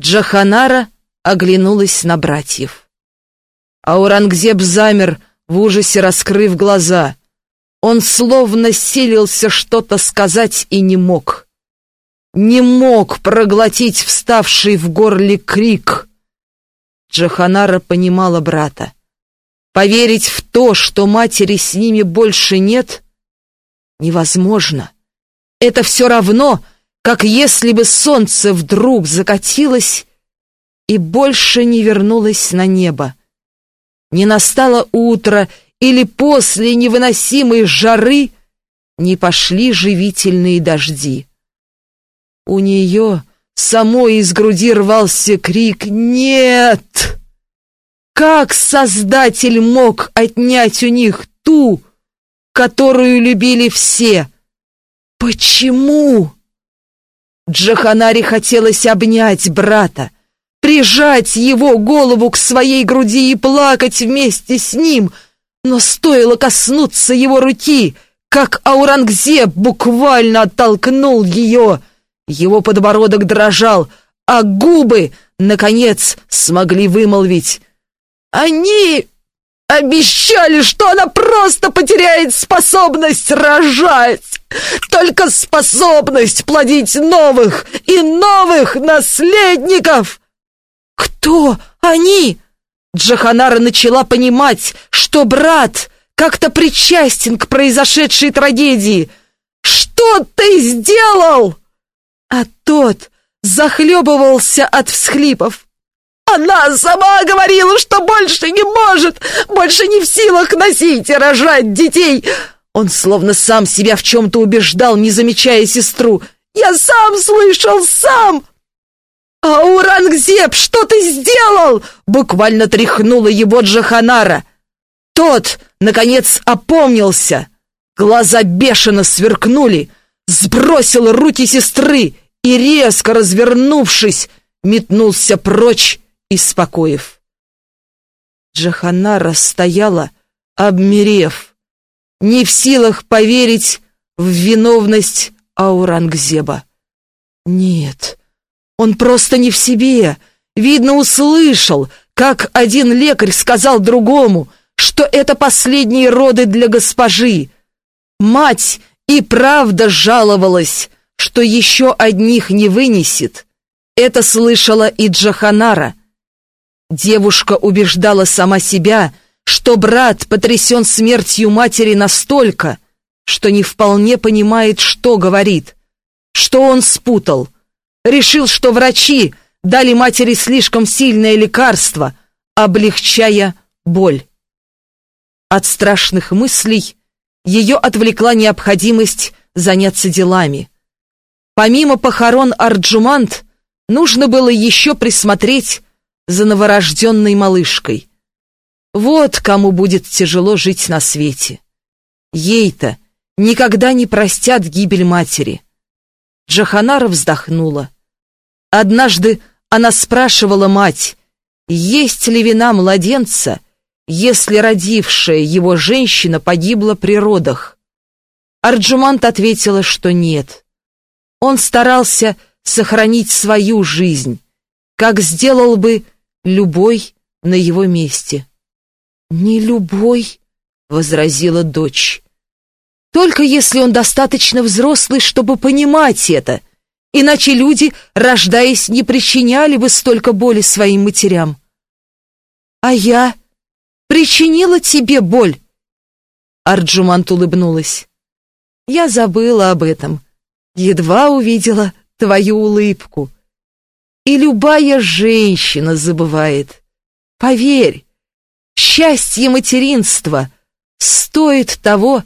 Джаханара оглянулась на братьев. Аурангзеб замер, в ужасе раскрыв глаза. Он словно силился что-то сказать и не мог. Не мог проглотить вставший в горле крик. Джаханара понимала брата. Поверить в то, что матери с ними больше нет, невозможно. Это все равно, как если бы солнце вдруг закатилось и больше не вернулось на небо не настало утро или после невыносимой жары не пошли живительные дожди. У нее самой из груди рвался крик «Нет!» Как Создатель мог отнять у них ту, которую любили все? Почему? Джаханаре хотелось обнять брата, прижать его голову к своей груди и плакать вместе с ним, но стоило коснуться его руки, как Аурангзеб буквально оттолкнул ее. Его подбородок дрожал, а губы, наконец, смогли вымолвить. «Они обещали, что она просто потеряет способность рожать!» только способность плодить новых и новых наследников. «Кто они?» Джаханара начала понимать, что брат как-то причастен к произошедшей трагедии. «Что ты сделал?» А тот захлебывался от всхлипов. «Она сама говорила, что больше не может, больше не в силах носить и рожать детей!» Он словно сам себя в чем-то убеждал, не замечая сестру. «Я сам слышал, сам!» «Аурангзеб, что ты сделал?» Буквально тряхнула его Джаханара. Тот, наконец, опомнился. Глаза бешено сверкнули, сбросил руки сестры и, резко развернувшись, метнулся прочь из покоев. Джаханара стояла, обмерев, не в силах поверить в виновность Аурангзеба. Нет, он просто не в себе. Видно, услышал, как один лекарь сказал другому, что это последние роды для госпожи. Мать и правда жаловалась, что еще одних не вынесет. Это слышала и Джаханара. Девушка убеждала сама себя, что брат потрясен смертью матери настолько, что не вполне понимает, что говорит, что он спутал. Решил, что врачи дали матери слишком сильное лекарство, облегчая боль. От страшных мыслей ее отвлекла необходимость заняться делами. Помимо похорон Арджумант, нужно было еще присмотреть за новорожденной малышкой. Вот кому будет тяжело жить на свете. Ей-то никогда не простят гибель матери. Джаханара вздохнула. Однажды она спрашивала мать, есть ли вина младенца, если родившая его женщина погибла при родах. Арджумант ответила, что нет. Он старался сохранить свою жизнь, как сделал бы любой на его месте. «Не любой», — возразила дочь. «Только если он достаточно взрослый, чтобы понимать это, иначе люди, рождаясь, не причиняли бы столько боли своим матерям». «А я причинила тебе боль?» Арджумант улыбнулась. «Я забыла об этом, едва увидела твою улыбку. И любая женщина забывает. Поверь, счастье материнства стоит того,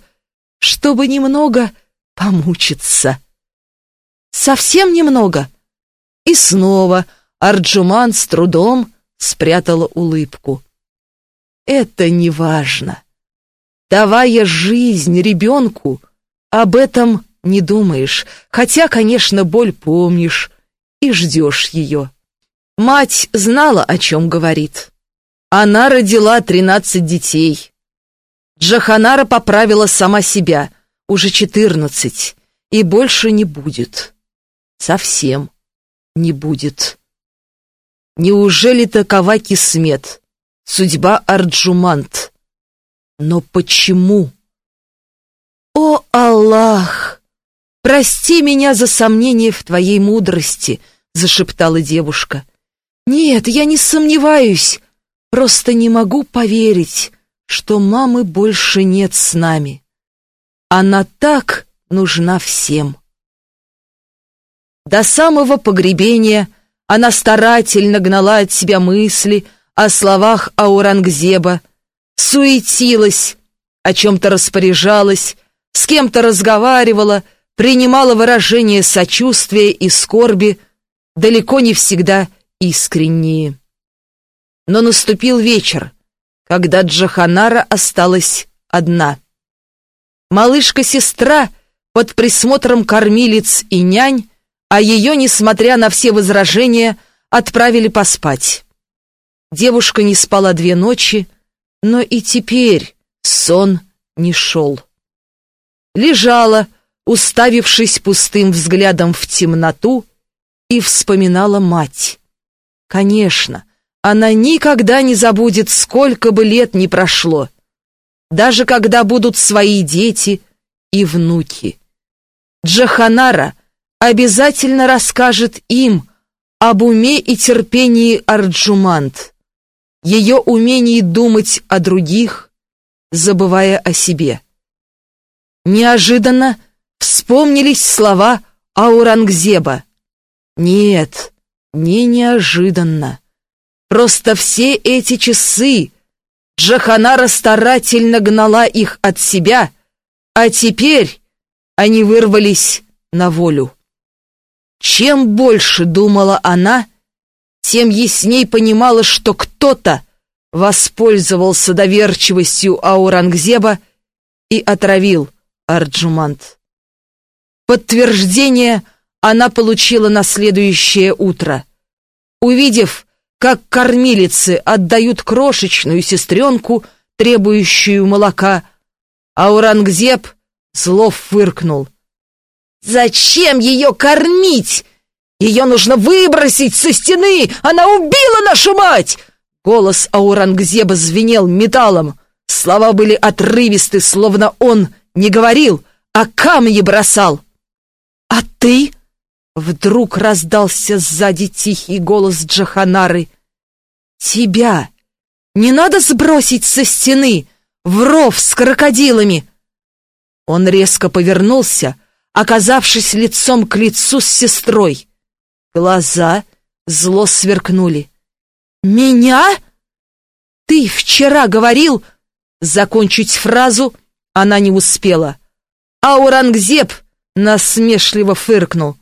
чтобы немного помучиться. Совсем немного. И снова Арджуман с трудом спрятала улыбку. Это не важно. Давая жизнь ребенку, об этом не думаешь, хотя, конечно, боль помнишь, и ждешь ее. Мать знала, о чем говорит. Она родила тринадцать детей. Джаханара поправила сама себя, уже четырнадцать, и больше не будет. Совсем не будет. Неужели такова кисмет, судьба Арджумант? Но почему? О, Аллах! «Прости меня за сомнение в твоей мудрости», — зашептала девушка. «Нет, я не сомневаюсь, просто не могу поверить, что мамы больше нет с нами. Она так нужна всем». До самого погребения она старательно гнала от себя мысли о словах Аурангзеба, суетилась, о чем-то распоряжалась, с кем-то разговаривала — принимала выражение сочувствия и скорби, далеко не всегда искренние. Но наступил вечер, когда Джаханара осталась одна. Малышка-сестра под присмотром кормилиц и нянь, а ее, несмотря на все возражения, отправили поспать. Девушка не спала две ночи, но и теперь сон не шел. Лежала, уставившись пустым взглядом в темноту, и вспоминала мать. Конечно, она никогда не забудет, сколько бы лет ни прошло, даже когда будут свои дети и внуки. Джаханара обязательно расскажет им об уме и терпении Арджумант, ее умении думать о других, забывая о себе. Неожиданно Вспомнились слова Аурангзеба. Нет, не неожиданно. Просто все эти часы Джаханара старательно гнала их от себя, а теперь они вырвались на волю. Чем больше думала она, тем ясней понимала, что кто-то воспользовался доверчивостью Аурангзеба и отравил Арджумант. Подтверждение она получила на следующее утро. Увидев, как кормилицы отдают крошечную сестренку, требующую молока, а Урангзеб зло фыркнул. «Зачем ее кормить? Ее нужно выбросить со стены! Она убила нашу мать!» Голос Аурангзеба звенел металлом. Слова были отрывисты, словно он не говорил, а камни бросал. «А ты?» Вдруг раздался сзади тихий голос Джаханары. «Тебя не надо сбросить со стены в ров с крокодилами!» Он резко повернулся, оказавшись лицом к лицу с сестрой. Глаза зло сверкнули. «Меня? Ты вчера говорил...» Закончить фразу она не успела. А Урангзеб насмешливо фыркнул.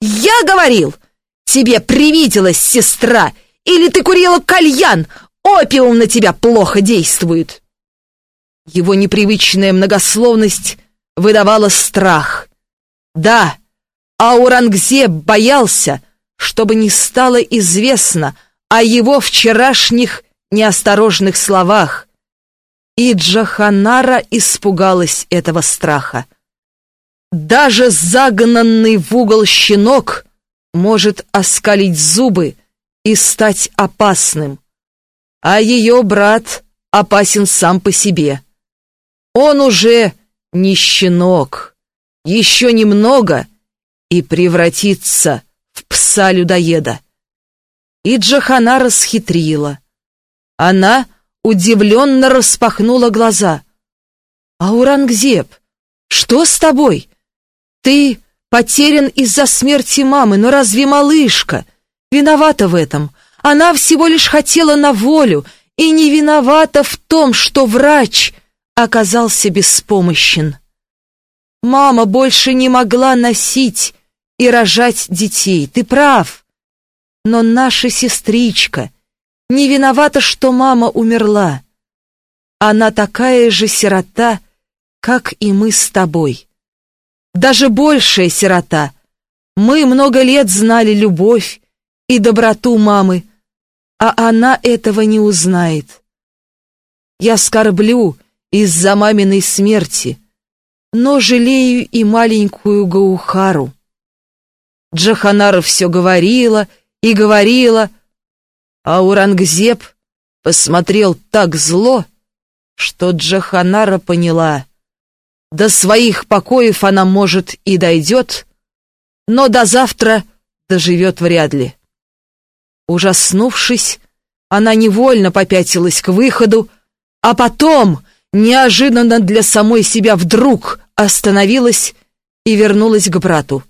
«Я говорил! Тебе привиделась сестра! Или ты курила кальян! Опиум на тебя плохо действует!» Его непривычная многословность выдавала страх. Да, Аурангзеб боялся, чтобы не стало известно о его вчерашних неосторожных словах. И Джаханара испугалась этого страха. Даже загнанный в угол щенок может оскалить зубы и стать опасным, а ее брат опасен сам по себе. Он уже не щенок, еще немного и превратится в пса-людоеда. И Джахана расхитрила. Она удивленно распахнула глаза. «Аурангзеб, что с тобой? Ты потерян из-за смерти мамы, но разве малышка виновата в этом? Она всего лишь хотела на волю и не виновата в том, что врач оказался беспомощен. Мама больше не могла носить и рожать детей. Ты прав. Но наша сестричка не виновата, что мама умерла. Она такая же сирота, как и мы с тобой. Даже большая сирота. Мы много лет знали любовь и доброту мамы, а она этого не узнает. Я скорблю из-за маминой смерти, но жалею и маленькую Гаухару. Джаханара все говорила и говорила, а Урангзеб посмотрел так зло, что Джаханара поняла. До своих покоев она, может, и дойдет, но до завтра доживет вряд ли. Ужаснувшись, она невольно попятилась к выходу, а потом, неожиданно для самой себя вдруг, остановилась и вернулась к брату.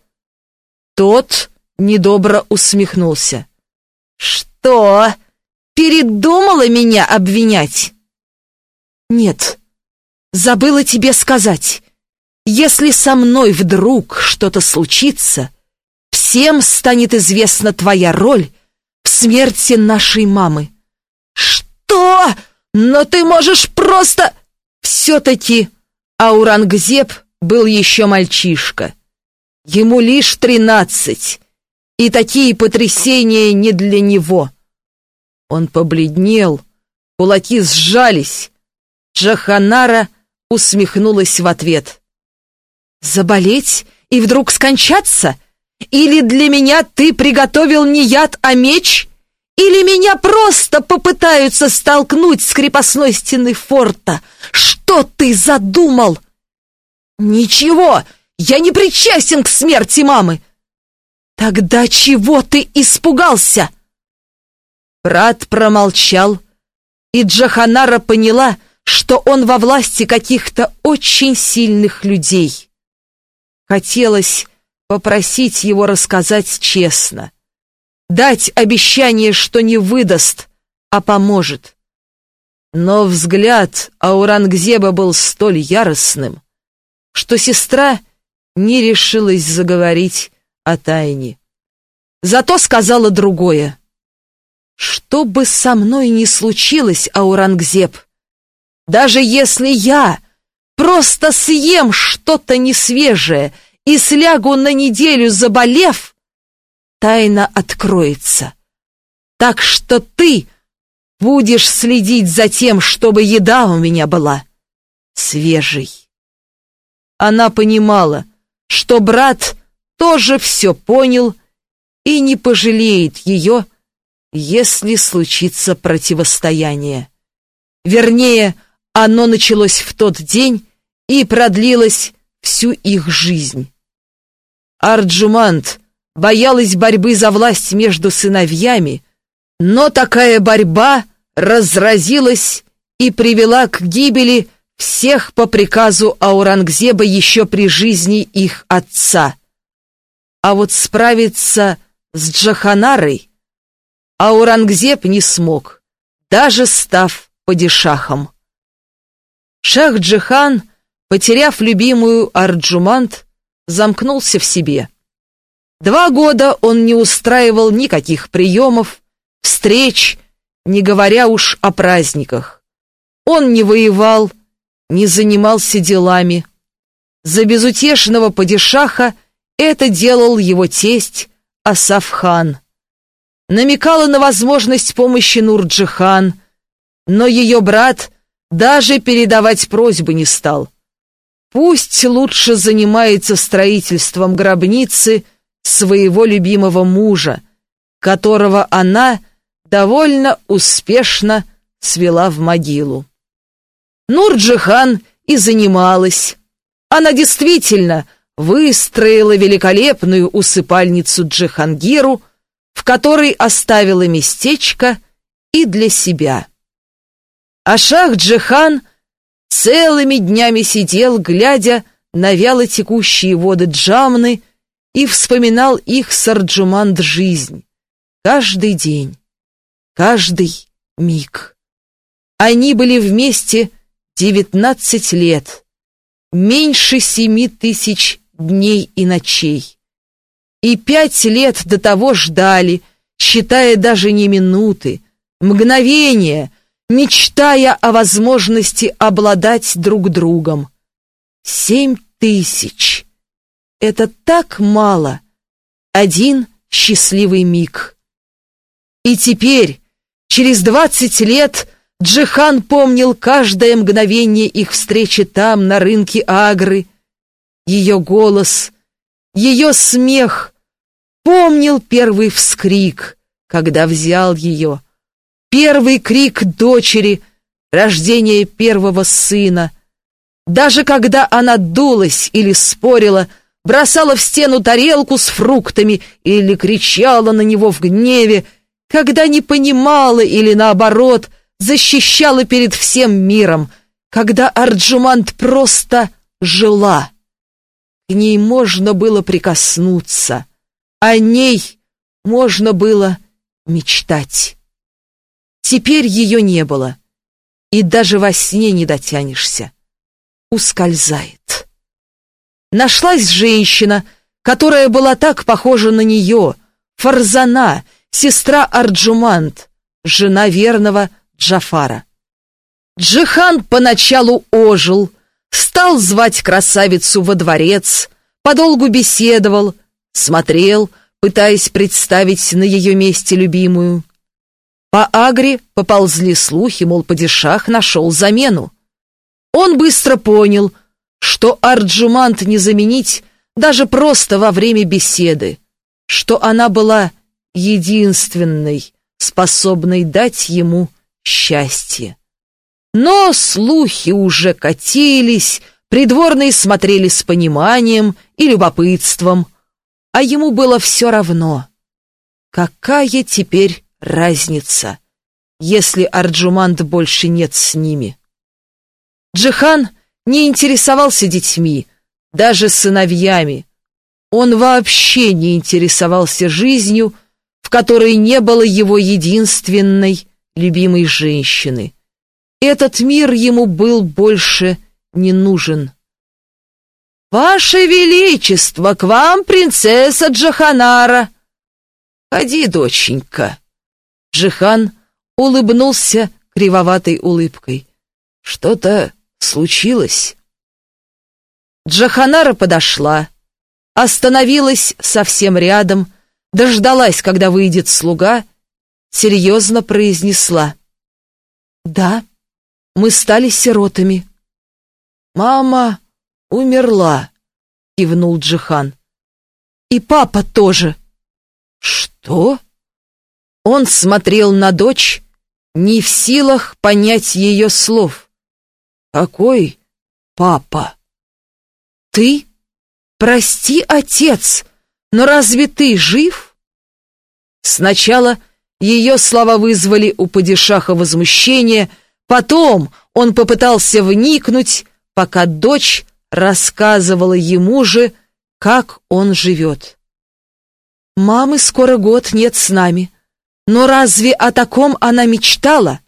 Тот недобро усмехнулся. «Что, передумала меня обвинять?» «Нет, забыла тебе сказать. Если со мной вдруг что-то случится, всем станет известна твоя роль в смерти нашей мамы». «Что? Но ты можешь просто...» «Все-таки Аурангзеб был еще мальчишка. Ему лишь тринадцать, и такие потрясения не для него. Он побледнел, кулаки сжались. Джаханара усмехнулась в ответ. «Заболеть и вдруг скончаться? Или для меня ты приготовил не яд, а меч? Или меня просто попытаются столкнуть с крепостной стены форта? Что ты задумал?» «Ничего, я не причастен к смерти мамы!» «Тогда чего ты испугался?» Брат промолчал, и Джаханара поняла, что он во власти каких-то очень сильных людей. Хотелось попросить его рассказать честно, дать обещание, что не выдаст, а поможет. Но взгляд Аурангзеба был столь яростным, что сестра не решилась заговорить о тайне. Зато сказала другое. Что бы со мной ни случилось, Аурангзеб, даже если я просто съем что-то несвежее и слягу на неделю заболев, тайна откроется. Так что ты будешь следить за тем, чтобы еда у меня была свежей. Она понимала, что брат тоже все понял и не пожалеет ее, если случится противостояние. Вернее, оно началось в тот день и продлилось всю их жизнь. Арджумант боялась борьбы за власть между сыновьями, но такая борьба разразилась и привела к гибели всех по приказу Аурангзеба еще при жизни их отца. А вот справиться с Джаханарой Аурангзеб не смог, даже став падишахом. Шах-Джихан, потеряв любимую Арджумант, замкнулся в себе. Два года он не устраивал никаких приемов, встреч, не говоря уж о праздниках. Он не воевал, не занимался делами. За безутешного падишаха это делал его тесть Асафхан. Намекала на возможность помощи Нурджихан, но ее брат даже передавать просьбы не стал. Пусть лучше занимается строительством гробницы своего любимого мужа, которого она довольно успешно свела в могилу. Нурджихан и занималась. Она действительно выстроила великолепную усыпальницу Джихангиру, в которой оставила местечко и для себя. А шах Джихан целыми днями сидел, глядя на вяло текущие воды Джамны и вспоминал их сарджуманд жизнь. Каждый день, каждый миг. Они были вместе девятнадцать лет, меньше семи тысяч дней и ночей. И пять лет до того ждали, считая даже не минуты, мгновения — мечтая о возможности обладать друг другом. Семь тысяч. Это так мало. Один счастливый миг. И теперь, через двадцать лет, Джихан помнил каждое мгновение их встречи там, на рынке Агры. Ее голос, ее смех. Помнил первый вскрик, когда взял ее — Первый крик дочери, рождение первого сына. Даже когда она дулась или спорила, бросала в стену тарелку с фруктами или кричала на него в гневе, когда не понимала или, наоборот, защищала перед всем миром, когда Арджумант просто жила. К ней можно было прикоснуться, о ней можно было мечтать. Теперь ее не было, и даже во сне не дотянешься. Ускользает. Нашлась женщина, которая была так похожа на нее, Фарзана, сестра Арджумант, жена верного Джафара. Джихан поначалу ожил, стал звать красавицу во дворец, подолгу беседовал, смотрел, пытаясь представить на ее месте любимую. По Агре поползли слухи, мол, падишах нашел замену. Он быстро понял, что Арджумант не заменить даже просто во время беседы, что она была единственной, способной дать ему счастье. Но слухи уже катились, придворные смотрели с пониманием и любопытством, а ему было все равно. Какая теперь разница, если Арджуманд больше нет с ними? Джихан не интересовался детьми, даже сыновьями. Он вообще не интересовался жизнью, в которой не было его единственной любимой женщины. Этот мир ему был больше не нужен. «Ваше Величество, к вам принцесса Джаханара!» «Ходи, доченька!» Джихан улыбнулся кривоватой улыбкой. Что-то случилось. Джаханара подошла, остановилась совсем рядом, дождалась, когда выйдет слуга, серьезно произнесла. «Да, мы стали сиротами». «Мама умерла», — кивнул Джихан. «И папа тоже». «Что?» Он смотрел на дочь, не в силах понять ее слов. «Какой папа?» «Ты? Прости, отец, но разве ты жив?» Сначала ее слова вызвали у падишаха возмущение, потом он попытался вникнуть, пока дочь рассказывала ему же, как он живет. «Мамы скоро год нет с нами. Но разве о таком она мечтала?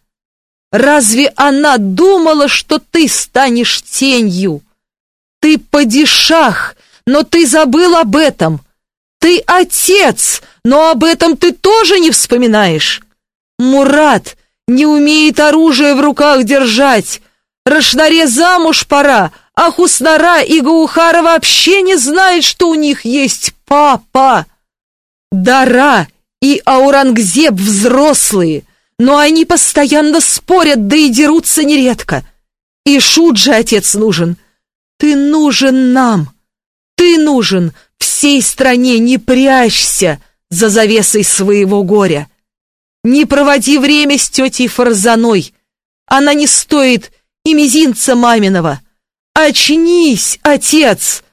Разве она думала, что ты станешь тенью? Ты падишах, но ты забыл об этом. Ты отец, но об этом ты тоже не вспоминаешь. Мурат не умеет оружие в руках держать. Рашнаре замуж пора, а Хуснара и Гаухара вообще не знают, что у них есть папа. Дара и Аурангзеб взрослые, но они постоянно спорят, да и дерутся нередко. И Шуджи отец нужен. Ты нужен нам. Ты нужен всей стране, не прячься за завесой своего горя. Не проводи время с тетей Фарзаной. Она не стоит и мизинца маминого. Очнись, отец!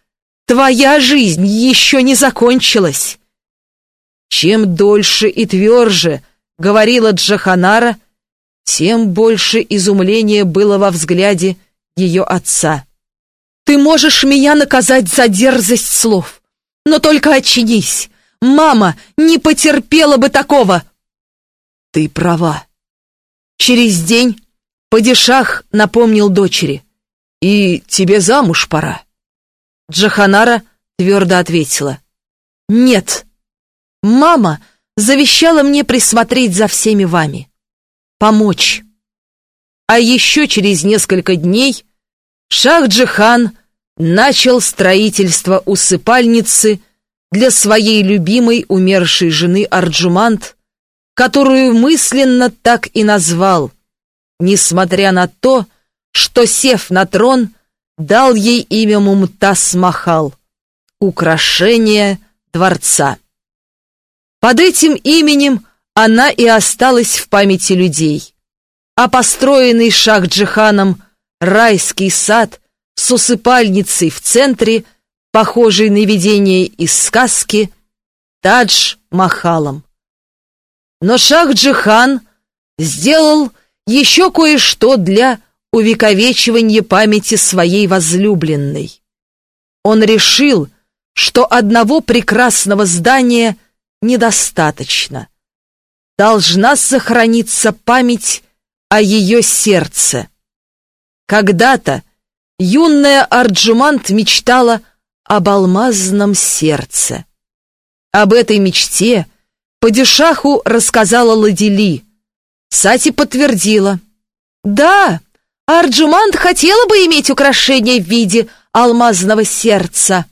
Твоя жизнь еще не закончилась. Чем дольше и тверже говорила Джаханара, тем больше изумления было во взгляде ее отца. «Ты можешь меня наказать за дерзость слов, но только очнись! Мама не потерпела бы такого!» «Ты права!» Через день Падишах напомнил дочери. «И тебе замуж пора». Джаханара твердо ответила. «Нет, Мама завещала мне присмотреть за всеми вами, помочь. А еще через несколько дней Шах-Джихан начал строительство усыпальницы для своей любимой умершей жены Арджумант, которую мысленно так и назвал, несмотря на то, что, сев на трон, дал ей имя Мумтаз Махал, украшение дворца. Под этим именем она и осталась в памяти людей. А построенный Шах-Джиханом райский сад с усыпальницей в центре, похожий на видение из сказки, Тадж-Махалом. Но Шах-Джихан сделал еще кое-что для увековечивания памяти своей возлюбленной. Он решил, что одного прекрасного здания – недостаточно. Должна сохраниться память о ее сердце. Когда-то юная Арджумант мечтала об алмазном сердце. Об этой мечте Падишаху рассказала Ладили. Сати подтвердила. «Да, Арджумант хотела бы иметь украшение в виде алмазного сердца».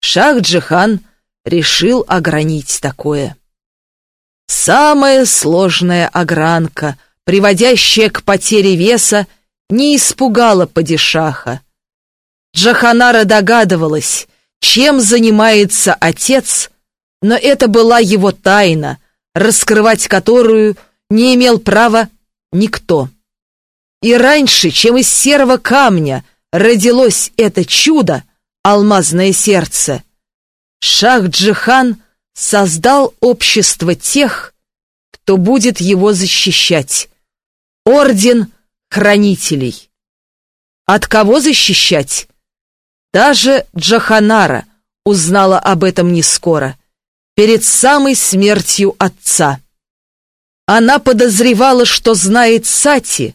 Шах-Джихан – решил огранить такое. Самая сложная огранка, приводящая к потере веса, не испугала падишаха. Джаханара догадывалась, чем занимается отец, но это была его тайна, раскрывать которую не имел права никто. И раньше, чем из серого камня родилось это чудо, алмазное сердце, Шах-Джихан создал общество тех, кто будет его защищать. Орден хранителей. От кого защищать? Даже Джаханара узнала об этом не скоро, перед самой смертью отца. Она подозревала, что знает Сати,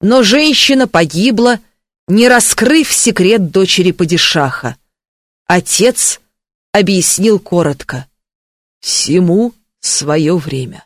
но женщина погибла, не раскрыв секрет дочери Падишаха. Отец объяснил коротко. Всему свое время.